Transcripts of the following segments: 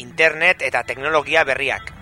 Internet eta teknologia berriak.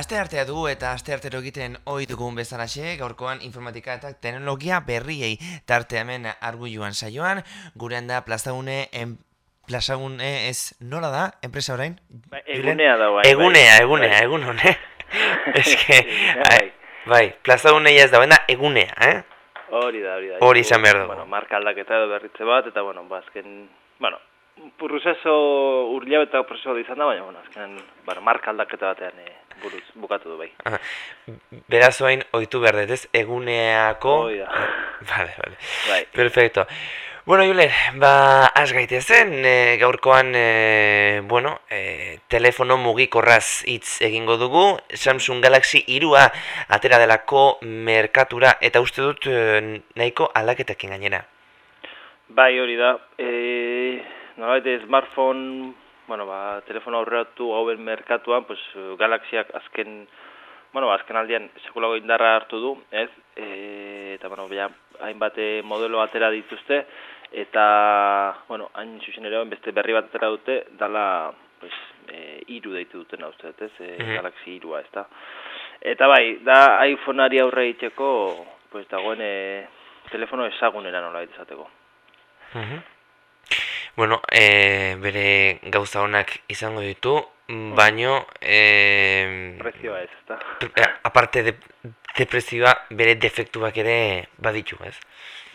Aste artea du eta aste artero egiten ohi dugun bezalaxe, gaurkoan informatika eta teknologia berriei tarte hemen argulluan saioan, gurean da plazagune en plazagune ez nola da, enpresa orain? Ba, egunea da bai. Egunea, egunea, bai. egun hone. Eske, bai, bai, plazagune ez da, baina egunea, eh? Hori da, hori da. Hori izan behar dugu. Bueno, marka aldaketa edo berritze bat, eta bueno, bazken, bueno, prozeso urlia eta prozeso izan da, baina, bueno, azken, bueno, marka aldaketa batean e, buruz, bukatu du bai. Beraz oain, oitu behar dut, ez? Eguneako... Hoi da. Vale, vale. Bai. Perfecto. Bueno, Jule, ba, az gaitezen, e, gaurkoan, e, bueno, e, telefono mugikorraz hitz egingo dugu, Samsung Galaxy irua atera delako merkatura, eta uste dut e, nahiko aldaketekin gainera. Bai, hori da. E, Nolabait, smartphone bueno, ba, telefono aurreratu hauen merkatuan, pues, galaxiak azken, bueno, ba, azken aldean sekulago indarra hartu du, ez? E, eta, bueno, bera, hainbat modelo atera dituzte, eta, bueno, hain zuzen ere, beste berri bat atera dute, dala, pues, e, iru deitu duten hau ez? E, mm Galaxy irua, ez da? Eta bai, da iPhoneari aurre egiteko, pues, dagoen e, telefono ezagunera nola izateko. Mm Bueno, e, bere gauza honak izango ditu, mm. baino... E, prezioa ez, eta... Eh, aparte de, de prezioa, bere defektuak ere baditu, ez?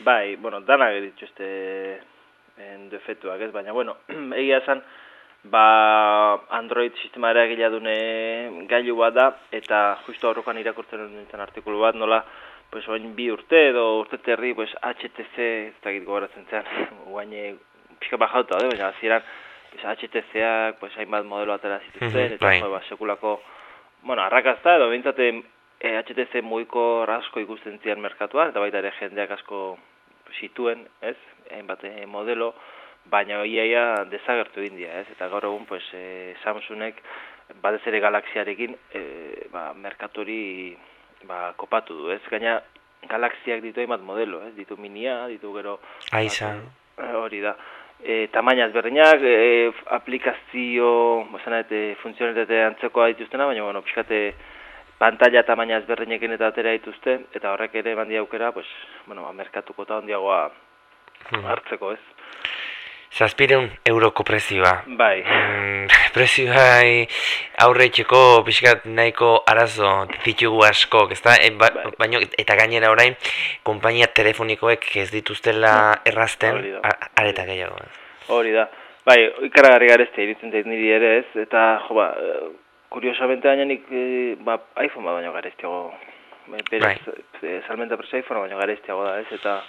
Bai, bueno, dana ditu este en defektuak ez, baina, bueno, egia esan, ba, Android sistema ere egila dune gailu bat da, eta justo horrokan irakurtzen nintzen artikulu bat, nola, pues, oin bi urte edo urte terri, pues, HTC, ez da gogoratzen zean, guaine pixka bajauta, de, baina ziren, pues, HTC-ak, pues, hainbat modelo atera zituzten, eta bai. ba, sekulako, bueno, arrakazta edo bintzate eh, HTC muiko asko ikusten zian merkatuan, eta baita ere jendeak asko zituen, ez, hainbat eh, modelo, baina iaia desagertu india, ez, eta gaur egun, pues, eh, Samsungek, batez ere galaxiarekin, eh, ba, merkatori, ba, kopatu du, ez, gaina, galaxiak ditu hainbat modelo, ez, ditu minia, ditu gero... Aiza. Hori da e, tamaina ezberdinak, e, aplikazio, eta funtzionetate antzekoa dituztena, baina, bueno, pixkate, pantalla tamaina ezberdinekin eta atera dituzte, eta horrek ere bandi aukera, pues, bueno, ba, merkatuko eta ondiagoa hmm. hartzeko, ez? Zazpireun euroko prezioa. Bai. Mm, prezioa aurre itxeko pixkat nahiko arazo ditugu asko, ezta? E, ba, bai. baino, eta gainera orain, konpainia telefonikoek ez dituztela bai. errazten, areta gehiago. Hori da. Bai, ikaragarri garezte iritzen zait niri ere ez, eta jo ba, kuriosamente baina nik e, ba, iPhone bat baino gareztiago. Bai. Salmenta presa iPhone baino gareztiago da ez, eta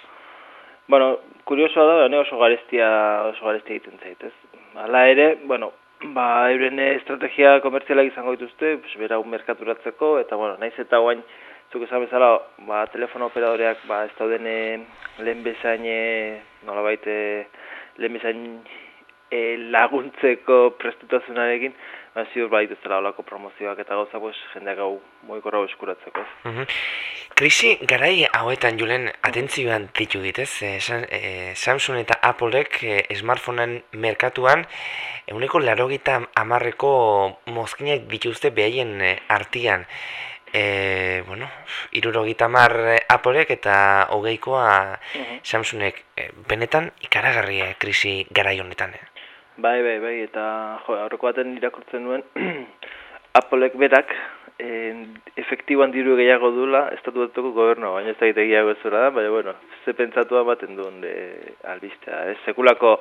Bueno, kuriosoa da, ne oso garestia, oso garestia egiten zait, ez? Hala ere, bueno, ba, euren estrategia komertziala izango dituzte, pues, bera un merkaturatzeko, eta, bueno, naiz eta guain, zuk esan bezala, ba, telefono operadoreak, ba, ez dauden lehen bezain, nola baite, lehen bezain e, laguntzeko prestutazunarekin, ba, ziur baitu zela olako promozioak eta gauza, pues, jendeak hau moiko eskuratzeko, ez? Krisi garai hauetan julen atentzioan ditu ditez, e, Samsung eta Applek e, smartphoneen merkatuan eguneko larogita amarreko mozkinak dituzte behaien artian. E, bueno, irurogita amar Applek eta hogeikoa mhm. Samsungek e, benetan ikaragarria krisi garai honetan. Bai, bai, bai, eta jo, aurreko baten irakurtzen duen Applek berak en, efektiboan diru gehiago dula, estatu batuko gobernu, baina ez da gehiago ez da, baina, bueno, ze pentsatu baten duen de albistea. Ez sekulako,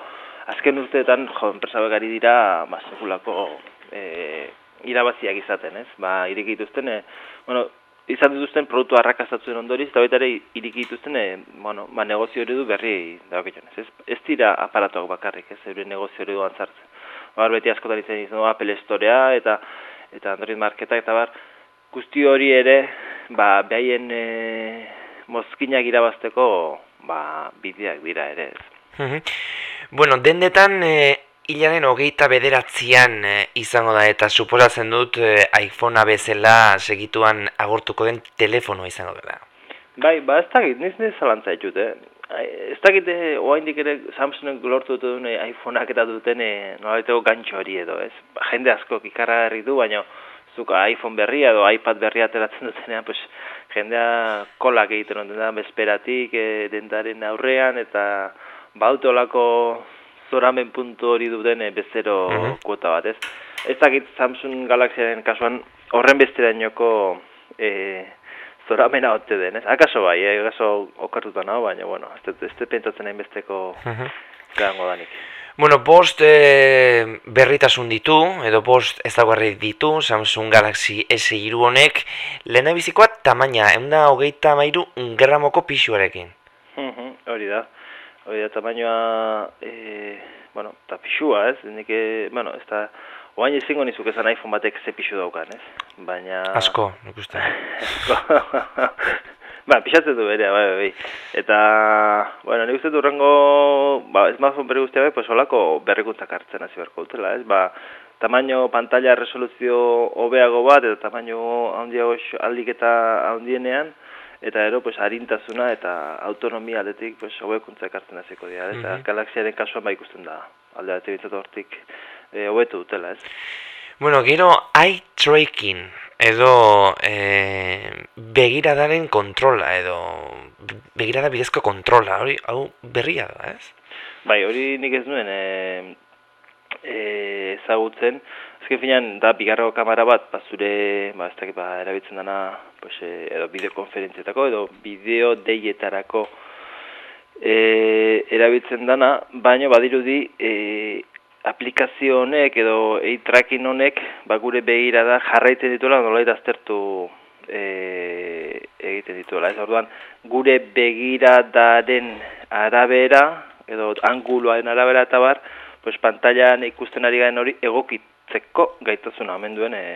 azken urteetan, jo, enpresa begari dira, ba, sekulako e, irabaziak izaten, ez? Ba, iriki dituzten, e, bueno, izan dituzten produktu arrakastatzen ondoriz, eta baita ere iriki dituzten, e, bueno, ba, negozio eredu berri dagokitzen, ez? Ez dira aparatuak bakarrik, ez? Euren negozio eredu antzartzen. Ba, beti askotan izan izan Apple Storea, eta eta Android Marketa eta bar, guzti hori ere ba, behaien e, mozkinak irabazteko ba, bideak dira ere ez. Mhm. bueno, dendetan e, hilaren hogeita bederatzean e, izango da eta suposatzen dut e, iPhonea bezala segituan agortuko den telefono izango dela. Bai, ba ez dakit, niz niz zalantza etxut, eh? Ez dakit, oaindik ere Samsungen lortu dut duen iPhoneak eta duten e, nolaiteko gantxo hori edo, ez? Ba, jende asko kikarra du, baina zuka iPhone berria edo iPad berria ateratzen dutenean, pues, jendea kolak egiten onden da, bezperatik, e, dentaren aurrean, eta bautolako zoramen puntu hori duten e, bezero mhm. kuota bat, ez? Ez dakit Samsung Galaxyaren kasuan horren beste dainoko e, zoramena hote den, ez? Akaso bai, eh? akaso okartuta nago, baina, bueno, ez, ez pentsatzen hain besteko uh mhm. -huh. danik. Bueno, bost e, berritasun ditu, edo bost ezaguarri ditu, Samsung Galaxy S3 honek, lehena bizikoa tamaina, eunda hogeita mairu gramoko pixuarekin. Hori da, hori da tamainoa, e, bueno, eta pixua ez, nik, bueno, ez da, oain ezingo nizuk ezan iPhone batek ze pixu daukan ez, baina... Asko, nik uste. Ba, pixatzen du bere, bai, bai, Eta, bueno, nik uste du horrengo, ba, smartphone berri guztia bai, pues holako berrikuntzak hartzen hasi beharko dutela, ez? Ba, tamaino pantalla resoluzio hobeago bat, eta tamaino handiago aldik eta handienean, eta ero, pues, harintasuna eta autonomia aldetik, pues, hobekuntzak hartzen hasiko dira, ez? Mm -hmm. Galaxiaren kasuan bai ikusten da, alde bat hortik, hobetu dutela, ez? Bueno, gero, eye tracking, edo e, begiradaren kontrola, edo begirada bidezko kontrola, hori, hau berria da, ez? Bai, hori nik ez nuen e, e, ezagutzen, ezken finan, da, bigarro kamera bat, ba, zure, ba, ez dakit, ba, erabiltzen dana, pues, e, edo bideokonferentzietako, edo bideo deietarako e, erabiltzen dana, baina badirudi, e, aplikazio honek edo e-tracking honek ba, gure begira da jarraiten dituela nola aztertu e, egiten dituela. Ez orduan, gure begiradaren arabera edo anguloaren arabera eta bar, pues, pantailan ikusten ari garen hori egokitzeko gaitasuna omen duen e,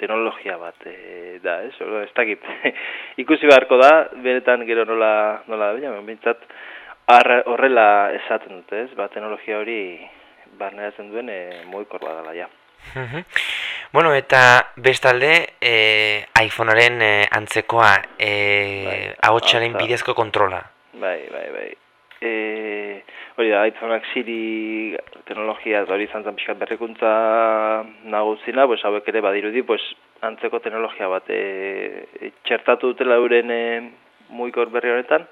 teknologia bat e, da, ez? Orduan, ez dakit. Ikusi beharko da, beretan gero nola, nola da, baina, horrela esaten dute, ez? Ba, teknologia hori barneratzen duen e, moikor badala ja. bueno, eta bestalde e, iPhonearen e, antzekoa e, bai, ahotsaren bidezko kontrola. Bai, bai, bai. E, hori da, iPhoneak Siri teknologia hori zantzan pixkat berrikuntza naguzina, pues, hauek ere badirudi, pues, antzeko teknologia bat e, txertatu dutela euren e, muikor berri honetan,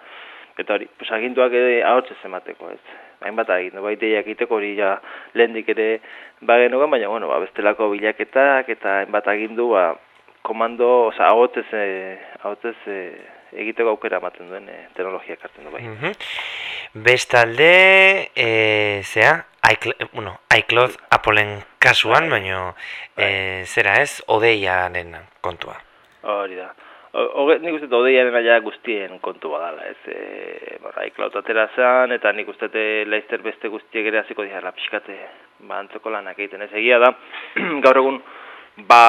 eta hori, pues, agintuak ere ahotsez emateko, ez hainbat egin, no, baite jakiteko hori ja lehendik ere bagenugan, baina bueno, ba, bestelako bilaketak eta hainbat agindu ba, komando, oza, agotez, e, agotez e, egiteko aukera ematen duen e, teknologia kartzen du bai. Mm Bestalde, e, zea, iCloud, bueno, iCloud Appleen kasuan, bai. baina e, zera ez, odeiaren kontua. Hori da. Hoge, nik uste odeiaren aia guztien kontu badala, ez, e, borra, iklaut atera zan, eta nik uste laizter beste guztiek ere hasiko dira pixkate, ba, antzoko lanak egiten, ez egia da, gaur egun, ba,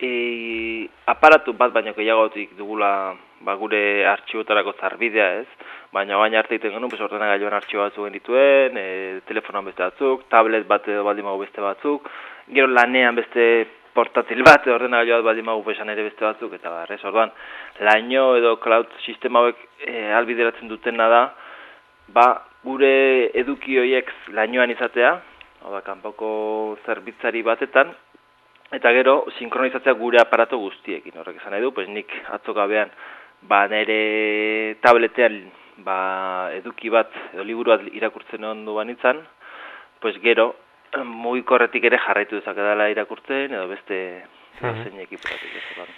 e, aparatu bat baino gehiagotik dugula, ba, gure artxibotarako zarbidea, ez, baina baina arte egiten genuen, ordena gailuan artxibo batzuk genituen, e, telefonan beste batzuk, tablet bat edo baldimago beste batzuk, gero lanean beste portatil bat ordenagailu bat baldin magu pesan ere beste batzuk eta barrez orduan laino edo cloud sistema hauek e, albideratzen dutena da ba gure eduki horiek lainoan izatea hau da kanpoko zerbitzari batetan eta gero sinkronizatzea gure aparato guztiekin horrek esan nahi du pues nik atzo gabean ba nere tabletean ba eduki bat edo liburu bat irakurtzen ondo banitzan pues gero mugikorretik ere jarraitu dezake irakurtzen edo beste zein ekiporatik ez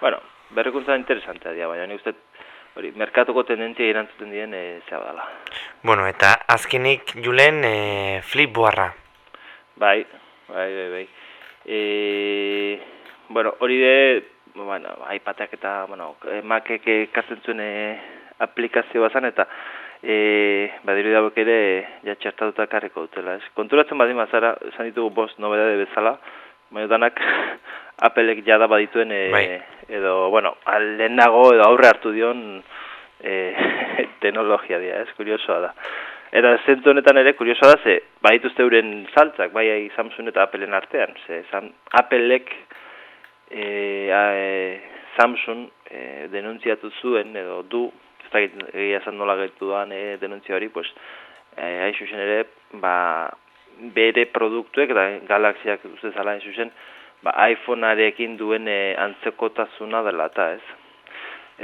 Bueno, berrikuntza interesantea dira, baina ni uste hori merkatuko tendentzia irantzuten dien e, dela. Bueno, eta azkenik Julen e, flip boarra. Bai, bai, bai, bai. E, bueno, hori de, bueno, iPadak eta, bueno, Macek ekartzen zuen e, aplikazio bazan eta e, badiru dauk ere ja txertatuta karriko dutela. Ez. Konturatzen badin mazara, esan ditugu bost nobedade bezala, baina danak Applek jada badituen e, Bai. edo, bueno, lehenago edo aurre hartu dion e, teknologia dira, ez, kuriosoa da. Eta zentu honetan ere, kuriosoa da, ze, badituzte euren saltzak, bai Samsung eta Appleen artean, ze, Sam, Applek e, a, e, Samsung e, denuntziatu zuen, edo du, ez da egia esan nola gaitu doan e, denuntzia hori, pues, e, hain zuzen ere, ba, bere produktuek, eta galaxiak duzte zala hain zuzen, ba, iPhonearekin duen e, antzekotasuna dela eta ez.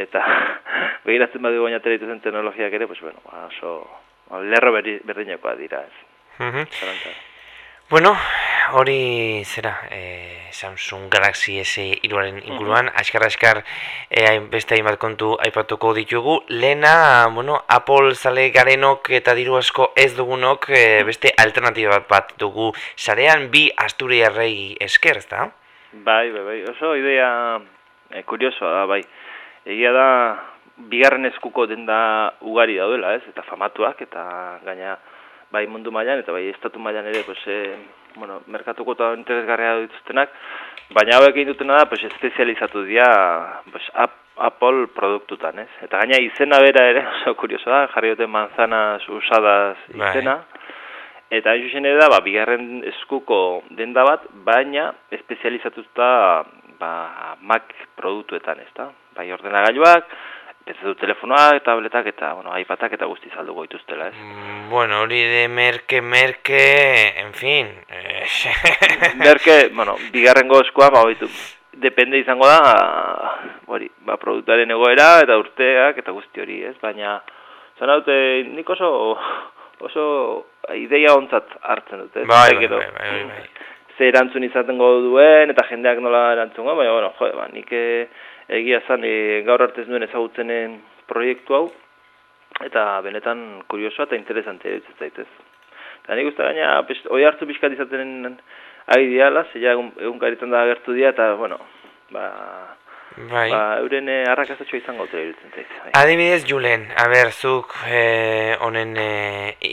Eta begiratzen badu baina zen teknologiak ere, pues, bueno, ba, oso lerro berdinekoa dira ez. Mhm. Bueno, hori zera, e, Samsung Galaxy S3aren inguruan, mm askar askar e, beste hainbat kontu aipatuko ditugu. Lena, bueno, Apple zale garenok eta diru asko ez dugunok e, beste alternatiba bat bat dugu sarean bi asturiarrei esker, ezta? Bai, bai, bai, oso idea e, kuriosoa da, bai. Egia da, bigarren eskuko denda ugari daudela, ez? Eta famatuak, eta gaina bai mundu mailan eta bai estatu mailan ere pues eh bueno, merkatuko ta interesgarria dituztenak, baina hauek egin dutena da pues espezializatu dira pues Apple produktutan, ez? Eta gaina izena bera ere oso kurioso da, jarri dute manzanas usadas bai. izena. Eta hain ere da, ba, bigarren eskuko denda bat, baina espezializatuta ba, Mac produktuetan, ez da? Bai ordenagailuak, ez du telefonoak, tabletak eta, bueno, iPadak eta guzti salduko dituztela, ez? Mm, bueno, hori de merke, merke, en fin. Eh. merke, bueno, bigarrengo eskoa, ba, oitu, depende izango da, hori, ba, produktuaren egoera eta urteak eta guzti hori, ez? Baina, zan haute, nik oso, oso ideia ontzat hartzen dute, ez? Bai, bai, bai, bai, bai. Ze erantzun izaten duen, eta jendeak nola erantzun baina, bueno, jo, ba, nik... Eh, egia zan e, gaur artez duen ezagutzenen proiektu hau, eta benetan kuriosoa eta interesante dut zaitez. Eta nik uste gaina, oi hartu pixkat izaten ari diala, zeia egun, egun garitan da agertu dira, eta, bueno, ba, bai. ba euren e, arrakastatxoa izango dut irutzen zait. Bai. Adibidez, Julen, haber, zuk e, honen e,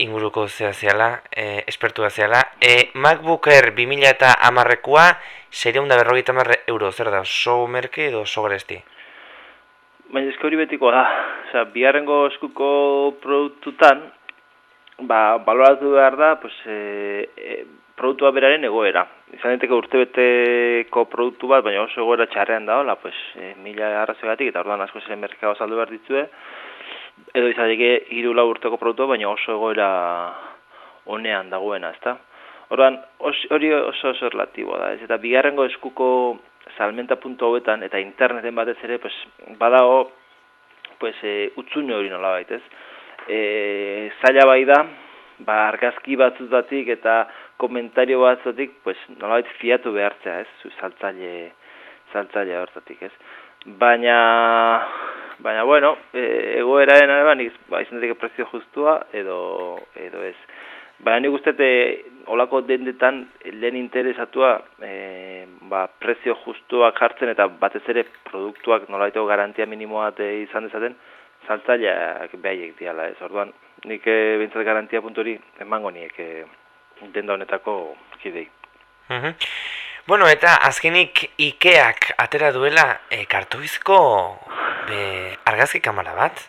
inguruko zea zehala, e, espertua zehala, e, MacBook Air 2000 eta amarrekoa, Seria berrogeita marre euro, zer da, oso merke edo oso garesti? Baina esko hori betiko da, Osea, biharrengo eskuko produktutan, ba, baloratu behar da, pues, e, e, produktua beraren egoera. Izan diteke urtebeteko produktu bat, baina oso egoera txarrean da, hola, pues, e, mila arrazogatik, eta orduan asko ziren merkao saldu behar ditzue, edo izan diteke irula urteko produktua, baina oso egoera honean dagoena, ezta? Orduan, hori oso oso relatiboa da, ez? Eta bigarrengo eskuko salmenta puntu hauetan eta interneten batez ere, pues, badago, pues, e, utzune hori nola baitez. E, zaila bai da, ba, argazki batzutatik eta komentario batzutik, pues, nola fiatu behartzea, ez? Zaltzaile, zaltzaile hortatik, ez? Baina, baina, bueno, e, egoeraren araban, ba, izan prezio justua edo, edo ez. Baina nik uste olako dendetan lehen interesatua e, ba, prezio justuak jartzen eta batez ere produktuak nolaito garantia minimoa izan dezaten saltzaileak behaiek diala ez. Orduan nik e, bintzat garantia puntori emango niek e, denda honetako kidei. Mhm. Bueno, eta azkenik Ikeak atera duela e, kartuizko be, argazki kamara bat?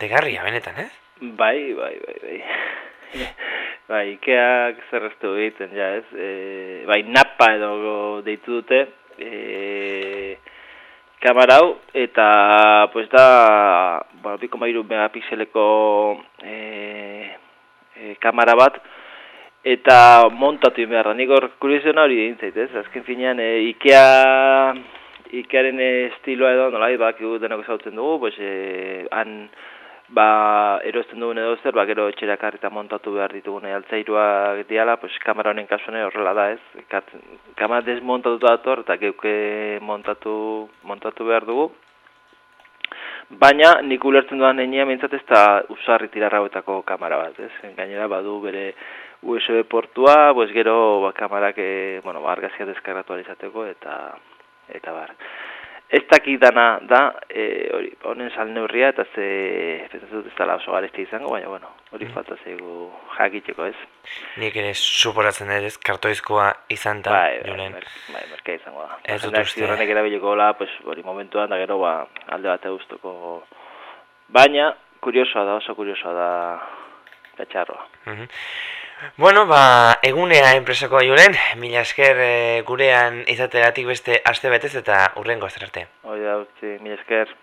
Degarria, benetan, eh? Bai, bai, bai, bai. Bai, Ikeak zerreztu egiten, ja, ez? E, bai, napa edo deitu dute, e, kamara hau, eta, pues da, bueno, biko mairu megapixeleko e, e, kamara bat, eta montatu behar da. Nik hor kurioziona hori egin zait, ez? Azken finean, e, Ikea, Ikearen estiloa edo, nolai, bak, denok ezautzen dugu, pues, e, han, ba, erosten dugun edo zer, ba, gero etxerak harrita montatu behar ditugune altzairuak diala, pues, kamera honen kasuane horrela da ez, Kat, kamera desmontatu dator, eta geuke montatu, montatu behar dugu. Baina, nik ulertzen duan nenia mintzat ez da usarri tirarrauetako kamera bat, ez? Gainera, badu bere USB portua, pues, gero ba, kamerak, e, bueno, argazia deskargatu alizateko, eta, eta bar. Ez dakidana da, e, hori, honen sal neurria, eta ze, pentsatzen dut ez dela oso garesti izango, baina, bueno, hori Mhm. falta zaigu jakiteko ez. Nik ere suporatzen dut ez, kartoizkoa izan da, bai, bai, Julen. mer, bai, merkea izango da. Ez dut uste. ziurrenek erabiliko gola, pues, hori momentuan, da gero, ba, alde bat guztoko. Baina, kuriosoa da, oso kuriosoa da, katxarroa. Mhm. Bueno, ba, egunea enpresako Julen, mila esker e, gurean izateratik beste aste betez eta urrengo arte. Hori da, utzi, mila esker.